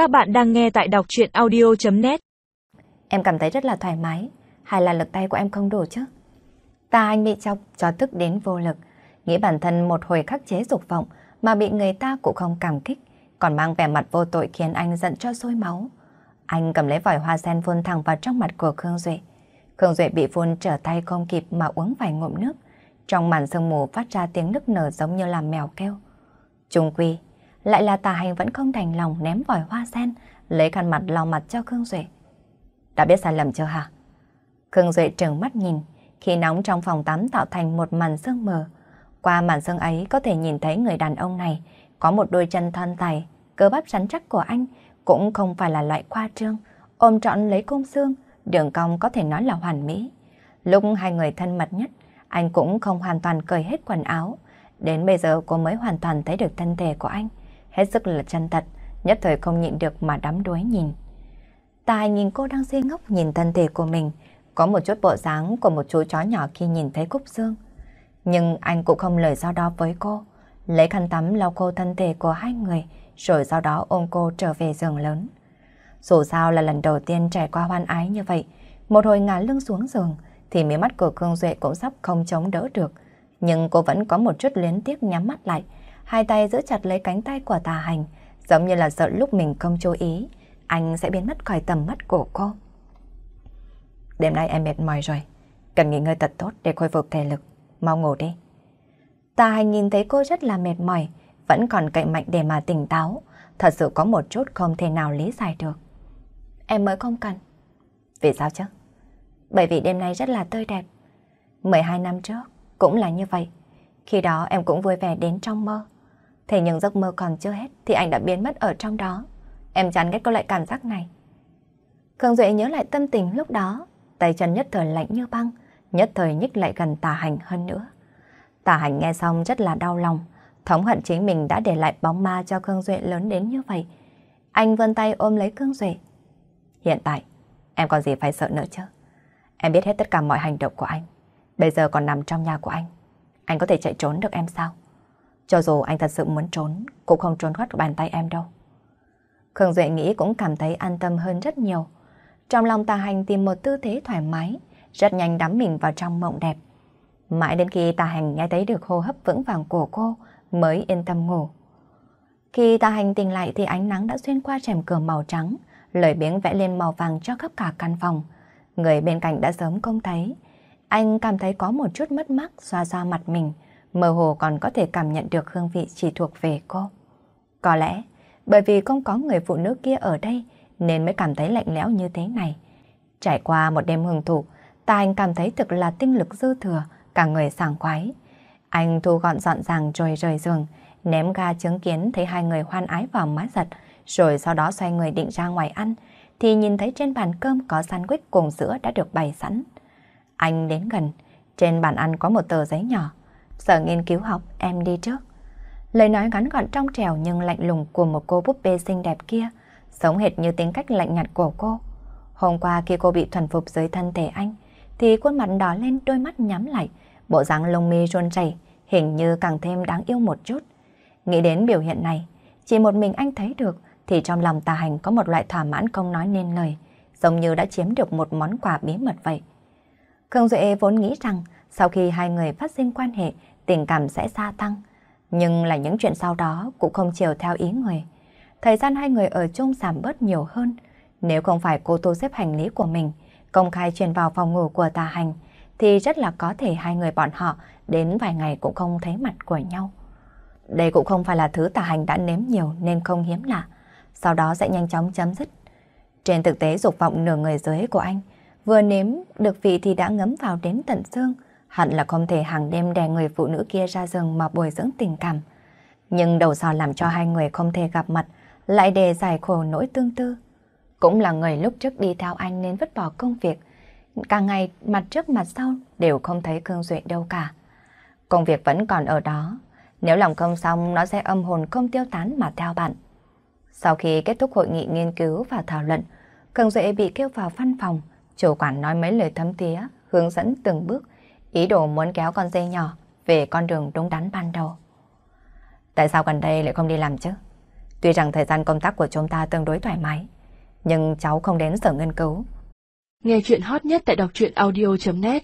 Các bạn đang nghe tại đọc chuyện audio.net Em cảm thấy rất là thoải mái, hay là lực tay của em không đủ chứ? Ta anh bị chọc cho tức đến vô lực, nghĩ bản thân một hồi khắc chế dục vọng mà bị người ta cũng không cảm kích, còn mang vẻ mặt vô tội khiến anh giận cho sôi máu. Anh cầm lấy vòi hoa sen phun thẳng vào trong mặt của Khương Duệ. Khương Duệ bị phun trở tay không kịp mà uống vài ngụm nước. Trong màn sương mù phát ra tiếng nức nở giống như là mèo kêu. Trung quy, lại là tà hành vẫn không thành lòng ném vòi hoa sen, lấy khăn mặt lau mặt cho Khương Duệ. Đã biết sai lầm chưa hả? Khương Duệ trừng mắt nhìn, khi nóng trong phòng tắm tạo thành một màn sương mờ. Qua màn sương ấy có thể nhìn thấy người đàn ông này có một đôi chân thon dài, cơ bắp rắn chắc của anh cũng không phải là loại khoa trương, ôm trọn lấy cung xương, đường cong có thể nói là hoàn mỹ. Lúc hai người thân mật nhất, anh cũng không hoàn toàn cởi hết quần áo. Đến bây giờ cô mới hoàn toàn thấy được thân thể của anh hết sức là chân thật, nhất thời không nhịn được mà đắm đuối nhìn. Tài nhìn cô đang si ngốc nhìn thân thể của mình, có một chút bộ dáng của một chú chó nhỏ khi nhìn thấy Cúc Dương. Nhưng anh cũng không lời do đó với cô, lấy khăn tắm lau khô thân thể của hai người, rồi sau đó ôm cô trở về giường lớn. Dù sao là lần đầu tiên trải qua hoan ái như vậy, một hồi ngả lưng xuống giường, thì mí mắt của Cương Duệ cũng sắp không chống đỡ được. Nhưng cô vẫn có một chút luyến tiếc nhắm mắt lại, hai tay giữ chặt lấy cánh tay của tà hành, giống như là sợ lúc mình không chú ý, anh sẽ biến mất khỏi tầm mắt của cô. Đêm nay em mệt mỏi rồi, cần nghỉ ngơi thật tốt để khôi phục thể lực, mau ngủ đi. Tà hành nhìn thấy cô rất là mệt mỏi, vẫn còn cậy mạnh để mà tỉnh táo, thật sự có một chút không thể nào lý giải được. Em mới không cần. Vì sao chứ? Bởi vì đêm nay rất là tươi đẹp. 12 năm trước cũng là như vậy. Khi đó em cũng vui vẻ đến trong mơ. Thế nhưng giấc mơ còn chưa hết thì anh đã biến mất ở trong đó. Em chán ghét có lại cảm giác này. Khương Duệ nhớ lại tâm tình lúc đó, tay chân nhất thời lạnh như băng, nhất thời nhích lại gần tà hành hơn nữa. Tà hành nghe xong rất là đau lòng, thống hận chính mình đã để lại bóng ma cho Khương Duệ lớn đến như vậy. Anh vươn tay ôm lấy Khương Duệ. Hiện tại, em còn gì phải sợ nữa chứ? Em biết hết tất cả mọi hành động của anh. Bây giờ còn nằm trong nhà của anh. Anh có thể chạy trốn được em sao? Cho dù anh thật sự muốn trốn, cũng không trốn thoát bàn tay em đâu. Khương Duệ nghĩ cũng cảm thấy an tâm hơn rất nhiều. Trong lòng tà hành tìm một tư thế thoải mái, rất nhanh đắm mình vào trong mộng đẹp. Mãi đến khi tà hành nghe thấy được hô hấp vững vàng của cô, mới yên tâm ngủ. Khi tà hành tỉnh lại thì ánh nắng đã xuyên qua rèm cửa màu trắng, lời biếng vẽ lên màu vàng cho khắp cả căn phòng. Người bên cạnh đã sớm không thấy. Anh cảm thấy có một chút mất mát xoa xoa mặt mình, mơ hồ còn có thể cảm nhận được hương vị chỉ thuộc về cô. Có lẽ, bởi vì không có người phụ nữ kia ở đây, nên mới cảm thấy lạnh lẽo như thế này. Trải qua một đêm hưởng thụ, ta anh cảm thấy thực là tinh lực dư thừa, cả người sảng khoái. Anh thu gọn dọn dàng rồi rời giường, ném ga chứng kiến thấy hai người hoan ái vào má giật, rồi sau đó xoay người định ra ngoài ăn, thì nhìn thấy trên bàn cơm có sandwich cùng sữa đã được bày sẵn. Anh đến gần, trên bàn ăn có một tờ giấy nhỏ, Sở nghiên cứu học em đi trước. Lời nói ngắn gọn trong trèo nhưng lạnh lùng của một cô búp bê xinh đẹp kia, sống hệt như tính cách lạnh nhạt của cô. Hôm qua khi cô bị thuần phục dưới thân thể anh, thì khuôn mặt đỏ lên đôi mắt nhắm lại, bộ dáng lông mi run chảy, hình như càng thêm đáng yêu một chút. Nghĩ đến biểu hiện này, chỉ một mình anh thấy được thì trong lòng tà hành có một loại thỏa mãn không nói nên lời, giống như đã chiếm được một món quà bí mật vậy. Khương Duệ vốn nghĩ rằng sau khi hai người phát sinh quan hệ tình cảm sẽ gia tăng. Nhưng là những chuyện sau đó cũng không chiều theo ý người. Thời gian hai người ở chung giảm bớt nhiều hơn. Nếu không phải cô tô xếp hành lý của mình, công khai truyền vào phòng ngủ của tà hành, thì rất là có thể hai người bọn họ đến vài ngày cũng không thấy mặt của nhau. Đây cũng không phải là thứ tà hành đã nếm nhiều nên không hiếm lạ, sau đó sẽ nhanh chóng chấm dứt. Trên thực tế dục vọng nửa người dưới của anh, vừa nếm được vị thì đã ngấm vào đến tận xương, hẳn là không thể hàng đêm đè người phụ nữ kia ra giường mà bồi dưỡng tình cảm. Nhưng đầu sò làm cho hai người không thể gặp mặt, lại để giải khổ nỗi tương tư. Cũng là người lúc trước đi theo anh nên vứt bỏ công việc. Cả ngày mặt trước mặt sau đều không thấy cương duệ đâu cả. Công việc vẫn còn ở đó. Nếu làm công xong nó sẽ âm hồn không tiêu tán mà theo bạn. Sau khi kết thúc hội nghị nghiên cứu và thảo luận, Cường Duệ bị kêu vào văn phòng, chủ quản nói mấy lời thấm thía, hướng dẫn từng bước, ý đồ muốn kéo con dê nhỏ về con đường đúng đắn ban đầu. Tại sao gần đây lại không đi làm chứ? Tuy rằng thời gian công tác của chúng ta tương đối thoải mái, nhưng cháu không đến sở nghiên cứu. Nghe chuyện hot nhất tại đọc truyện audio.net